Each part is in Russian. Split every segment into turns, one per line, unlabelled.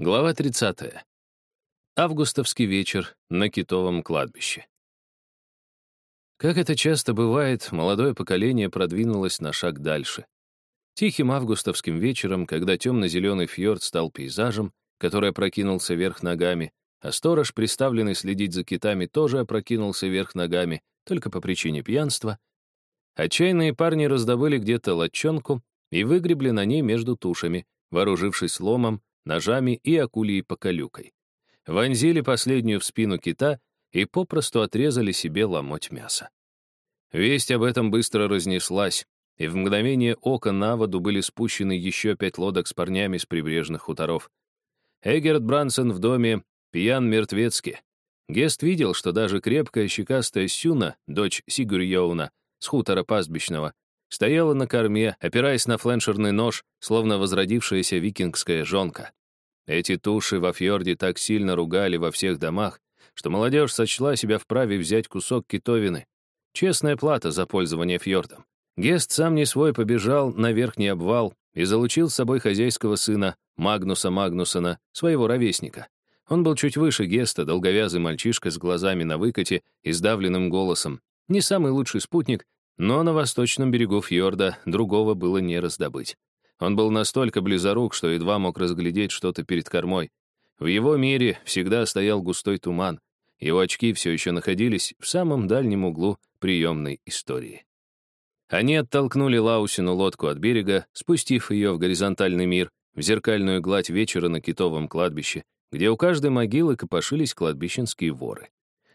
Глава 30. Августовский вечер на Китовом кладбище. Как это часто бывает, молодое поколение продвинулось на шаг дальше. Тихим августовским вечером, когда темно-зеленый фьорд стал пейзажем, который опрокинулся вверх ногами, а сторож, приставленный следить за китами, тоже опрокинулся вверх ногами, только по причине пьянства, отчаянные парни раздобыли где-то лодчонку и выгребли на ней между тушами, вооружившись ломом, ножами и акулией поколюкой. Вонзили последнюю в спину кита и попросту отрезали себе ломоть мяса. Весть об этом быстро разнеслась, и в мгновение ока на воду были спущены еще пять лодок с парнями с прибрежных хуторов. Эгерт Брансон в доме пьян мертвецки. Гест видел, что даже крепкая щекастая Сюна, дочь Сигурьоуна, с хутора пастбищного, стояла на корме, опираясь на фленшерный нож, словно возродившаяся викингская жонка. Эти туши во фьорде так сильно ругали во всех домах, что молодежь сочла себя вправе взять кусок китовины. Честная плата за пользование фьордом. Гест сам не свой побежал на верхний обвал и залучил с собой хозяйского сына Магнуса Магнусона, своего ровесника. Он был чуть выше Геста, долговязый мальчишка с глазами на выкате и сдавленным голосом. Не самый лучший спутник, но на восточном берегу фьорда другого было не раздобыть. Он был настолько близорук, что едва мог разглядеть что-то перед кормой. В его мире всегда стоял густой туман. Его очки все еще находились в самом дальнем углу приемной истории. Они оттолкнули Лаусину лодку от берега, спустив ее в горизонтальный мир, в зеркальную гладь вечера на китовом кладбище, где у каждой могилы копошились кладбищенские воры.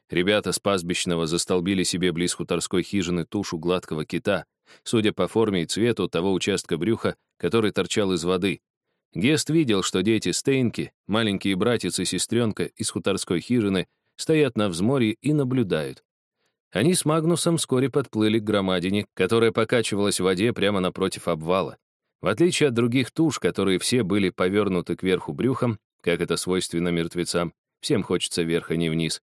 Ребята с пастбищного застолбили себе близ хуторской хижины тушу гладкого кита, судя по форме и цвету того участка брюха, который торчал из воды. Гест видел, что дети Стейнки, маленькие братец и сестренка из хуторской хижины, стоят на взморье и наблюдают. Они с Магнусом вскоре подплыли к громадине, которая покачивалась в воде прямо напротив обвала. В отличие от других туш, которые все были повернуты кверху брюхом, как это свойственно мертвецам, всем хочется вверх, а не вниз,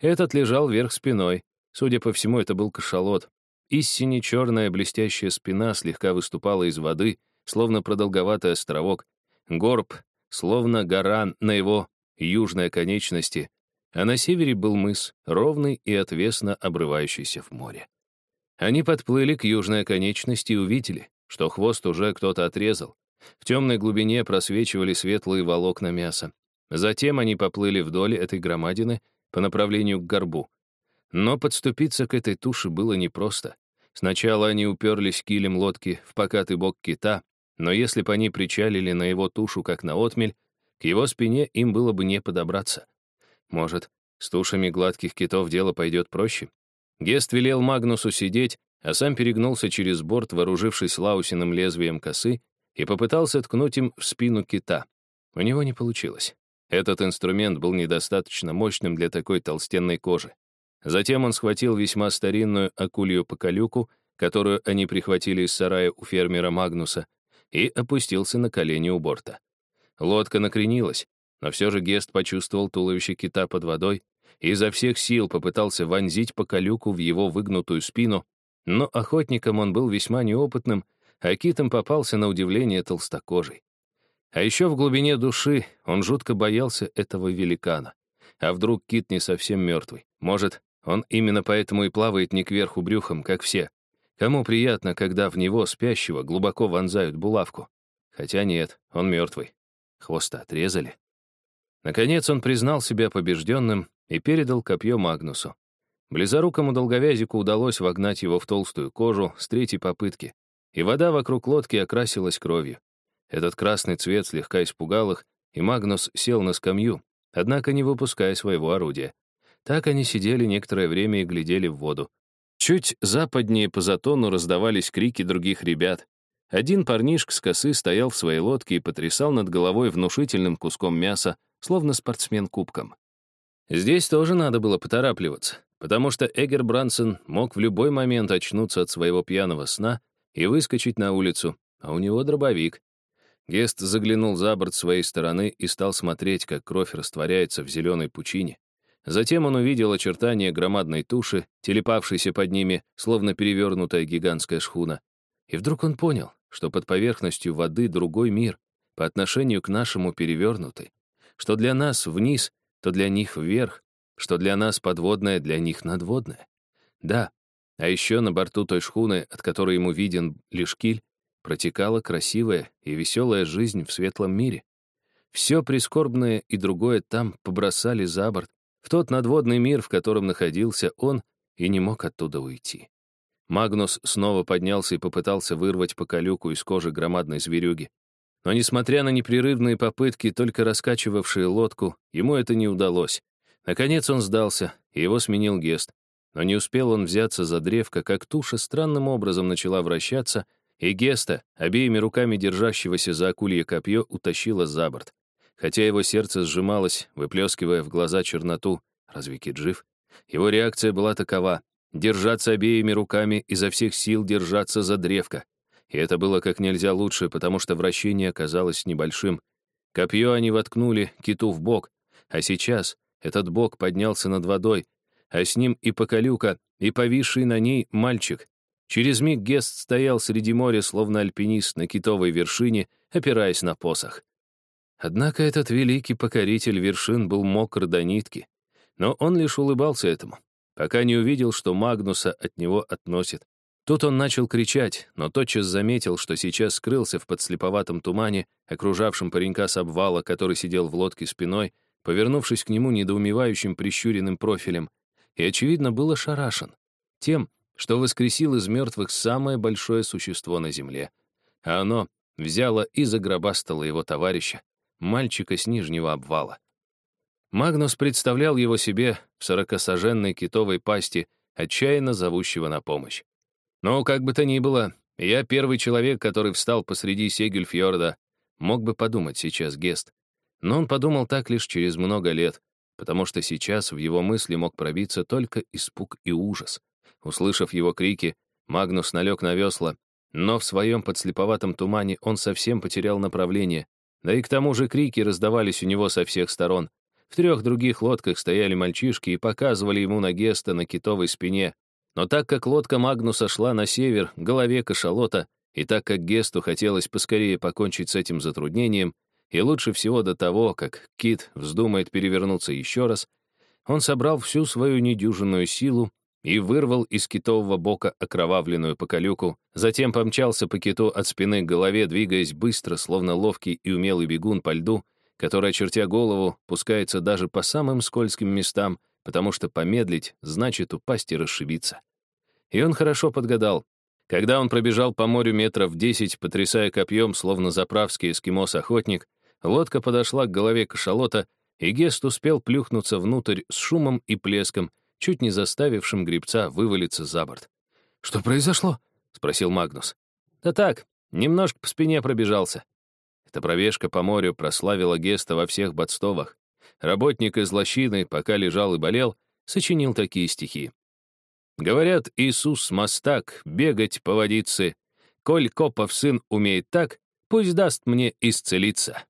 этот лежал вверх спиной. Судя по всему, это был кашалот. Истине черная блестящая спина слегка выступала из воды, словно продолговатый островок. Горб, словно гора на его южной конечности, а на севере был мыс, ровный и отвесно обрывающийся в море. Они подплыли к южной конечности и увидели, что хвост уже кто-то отрезал. В темной глубине просвечивали светлые волокна мяса. Затем они поплыли вдоль этой громадины по направлению к горбу. Но подступиться к этой туше было непросто. Сначала они уперлись килем лодки в покатый бок кита, но если бы они причалили на его тушу, как на отмель, к его спине им было бы не подобраться. Может, с тушами гладких китов дело пойдет проще? Гест велел Магнусу сидеть, а сам перегнулся через борт, вооружившись лаусиным лезвием косы, и попытался ткнуть им в спину кита. У него не получилось. Этот инструмент был недостаточно мощным для такой толстенной кожи. Затем он схватил весьма старинную акулью поколюку, которую они прихватили из сарая у фермера Магнуса, и опустился на колени у борта. Лодка накренилась, но все же Гест почувствовал туловище кита под водой и изо всех сил попытался вонзить поколюку в его выгнутую спину, но охотником он был весьма неопытным, а китом попался на удивление толстокожий. А еще в глубине души он жутко боялся этого великана. А вдруг кит не совсем мертвый? Может, он именно поэтому и плавает не кверху брюхом, как все. Кому приятно, когда в него спящего глубоко вонзают булавку? Хотя нет, он мертвый. Хвоста отрезали. Наконец он признал себя побежденным и передал копье Магнусу. Близорукому долговязику удалось вогнать его в толстую кожу с третьей попытки, и вода вокруг лодки окрасилась кровью. Этот красный цвет слегка испугал их, и Магнус сел на скамью, однако не выпуская своего орудия. Так они сидели некоторое время и глядели в воду. Чуть западнее по затону раздавались крики других ребят. Один парнишка с косы стоял в своей лодке и потрясал над головой внушительным куском мяса, словно спортсмен кубком. Здесь тоже надо было поторапливаться, потому что Эгер Брансон мог в любой момент очнуться от своего пьяного сна и выскочить на улицу, а у него дробовик. Гест заглянул за борт своей стороны и стал смотреть, как кровь растворяется в зеленой пучине. Затем он увидел очертания громадной туши, телепавшейся под ними, словно перевернутая гигантская шхуна. И вдруг он понял, что под поверхностью воды другой мир, по отношению к нашему перевернутый. что для нас вниз, то для них вверх, что для нас подводное, для них надводное. Да, а еще на борту той шхуны, от которой ему виден лишь киль, протекала красивая и веселая жизнь в светлом мире. Все прискорбное и другое там побросали за борт, в тот надводный мир, в котором находился он, и не мог оттуда уйти. Магнус снова поднялся и попытался вырвать по калюку из кожи громадной зверюги. Но, несмотря на непрерывные попытки, только раскачивавшие лодку, ему это не удалось. Наконец он сдался, и его сменил Гест. Но не успел он взяться за древко, как туша странным образом начала вращаться, и Геста, обеими руками держащегося за акулье копье, утащила за борт. Хотя его сердце сжималось, выплескивая в глаза черноту, разве Кит жив? Его реакция была такова — держаться обеими руками, изо всех сил держаться за древко. И это было как нельзя лучше, потому что вращение оказалось небольшим. Копье они воткнули киту в бок, а сейчас этот бок поднялся над водой, а с ним и поколюка, и повисший на ней мальчик. Через миг Гест стоял среди моря, словно альпинист на китовой вершине, опираясь на посох. Однако этот великий покоритель вершин был мокр до нитки. Но он лишь улыбался этому, пока не увидел, что Магнуса от него относит. Тут он начал кричать, но тотчас заметил, что сейчас скрылся в подслеповатом тумане, окружавшем паренька с обвала, который сидел в лодке спиной, повернувшись к нему недоумевающим прищуренным профилем, и, очевидно, был ошарашен тем, что воскресил из мертвых самое большое существо на земле. А оно взяло и загробастало его товарища, мальчика с нижнего обвала. Магнус представлял его себе в сорокосоженной китовой пасти, отчаянно зовущего на помощь. Но, как бы то ни было, я первый человек, который встал посреди Сегельфьорда, мог бы подумать сейчас Гест. Но он подумал так лишь через много лет, потому что сейчас в его мысли мог пробиться только испуг и ужас. Услышав его крики, Магнус налег на весла, но в своем подслеповатом тумане он совсем потерял направление, да и к тому же крики раздавались у него со всех сторон. В трех других лодках стояли мальчишки и показывали ему на Геста на китовой спине. Но так как лодка Магнуса шла на север, голове кашалота, и так как Гесту хотелось поскорее покончить с этим затруднением, и лучше всего до того, как Кит вздумает перевернуться еще раз, он собрал всю свою недюжинную силу и вырвал из китового бока окровавленную поколюку, затем помчался по киту от спины к голове, двигаясь быстро, словно ловкий и умелый бегун по льду, который, очертя голову, пускается даже по самым скользким местам, потому что помедлить значит упасть и расшибиться. И он хорошо подгадал. Когда он пробежал по морю метров десять, потрясая копьем, словно заправский эскимос-охотник, лодка подошла к голове кашалота, и Гест успел плюхнуться внутрь с шумом и плеском, чуть не заставившим гребца вывалиться за борт. «Что произошло?» — спросил Магнус. «Да так, немножко по спине пробежался». Эта пробежка по морю прославила Геста во всех бодстовах. Работник из лощины, пока лежал и болел, сочинил такие стихи. Говорят, Иисус мастак, бегать по водице. Коль Копов сын умеет так, пусть даст мне исцелиться.